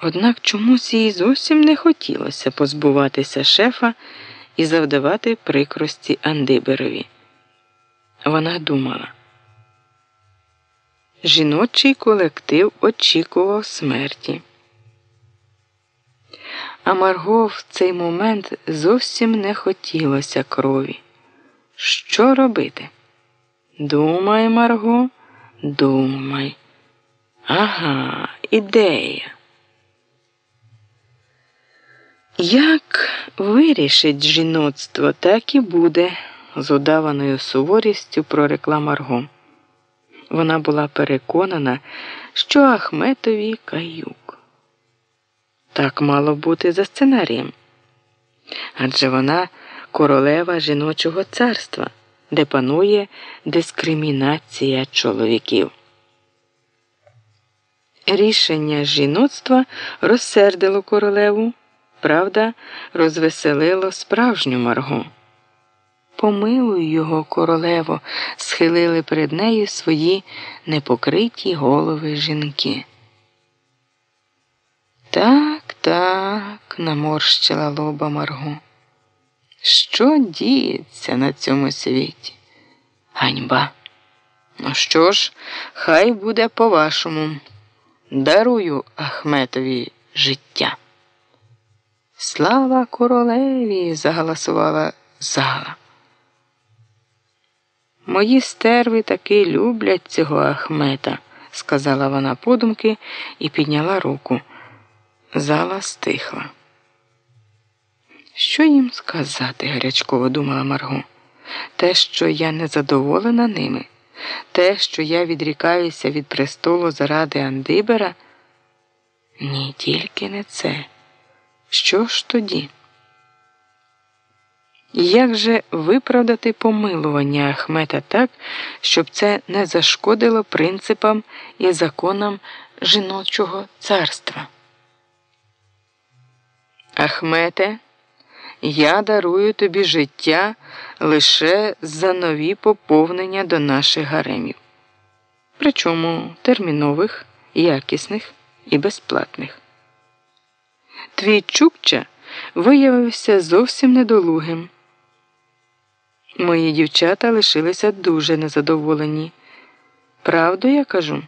Однак чомусь їй зовсім не хотілося позбуватися шефа і завдавати прикрості Андиберові. Вона думала. Жіночий колектив очікував смерті. А Марго в цей момент зовсім не хотілося крові. Що робити? Думай, Марго, думай. Ага, ідея. Як вирішить жіноцтво, так і буде, з удаваною суворістю прорекла Марго. Вона була переконана, що Ахметові каюк. Так мало бути за сценарієм. Адже вона королева жіночого царства, де панує дискримінація чоловіків. Рішення жіноцтва розсердило королеву, правда, розвеселило справжню Марго. Помилуй його, королево, схилили перед нею свої непокриті голови жінки. Так, так, наморщила лоба Марго. Що діється на цьому світі? Ганьба. Ну що ж, хай буде по-вашому. Дарую Ахметові життя. Слава королеві! заголосувала зала. Мої стерви таки люблять цього Ахмета, сказала вона подумки і підняла руку. Зала стихла. Що їм сказати, гарячково думала Марго. Те, що я не задоволена ними, те, що я відрікаюся від престолу заради Андибера. Ні, тільки не це. Що ж тоді? Як же виправдати помилування Ахмета так, щоб це не зашкодило принципам і законам жіночого царства? Ахмете, я дарую тобі життя лише за нові поповнення до наших гаремів, причому термінових, якісних і безплатних. Твій Чукча виявився зовсім недолугим. Мої дівчата лишилися дуже незадоволені. Правду я кажу?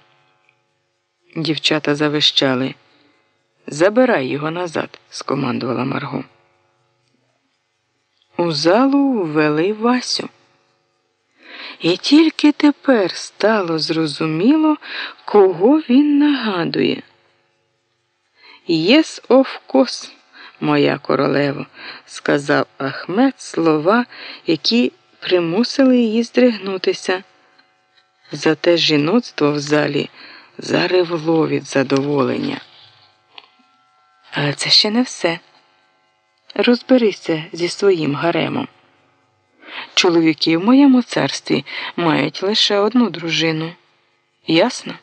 Дівчата завищали. Забирай його назад, скомандувала Марго. У залу ввели Васю. І тільки тепер стало зрозуміло, кого він нагадує. Yes, of course, моя королево, сказав Ахмед слова, які примусили її здригнутися. Зате жіноцтво в залі заревло від задоволення. Але це ще не все. Розберися зі своїм гаремом. Чоловіки в моєму царстві мають лише одну дружину. Ясно?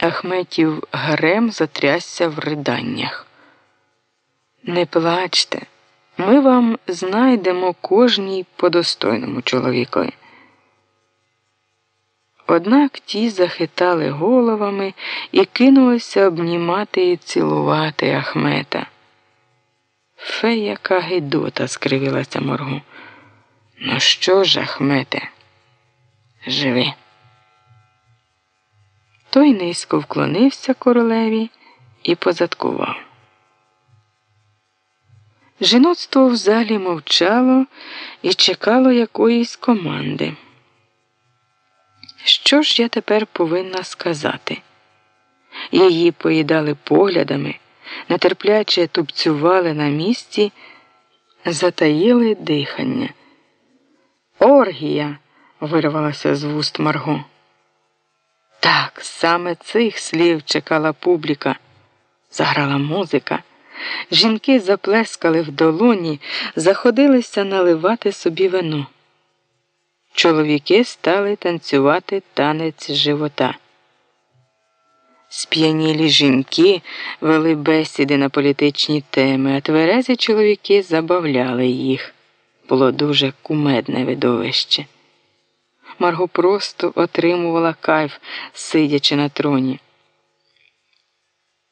Ахметів гарем затрясся в риданнях. Не плачте, ми вам знайдемо кожній по достойному чоловікові. Однак ті захитали головами і кинулися обнімати і цілувати Ахмета. Фе, яка гидота, скривилася моргу. Ну що ж, Ахмете, живи. Той низько вклонився королеві і позадкував. Жіноцтво в залі мовчало і чекало якоїсь команди. Що ж я тепер повинна сказати? Її поїдали поглядами, нетерпляче тупцювали на місці, затаїли дихання. Оргія! вирвалася з вуст Марго. Так, саме цих слів чекала публіка. Заграла музика. Жінки заплескали в долоні, заходилися наливати собі вино. Чоловіки стали танцювати танець живота. Сп'янілі жінки вели бесіди на політичні теми, а тверезі чоловіки забавляли їх. Було дуже кумедне видовище. Марго просто отримувала кайф, сидячи на троні.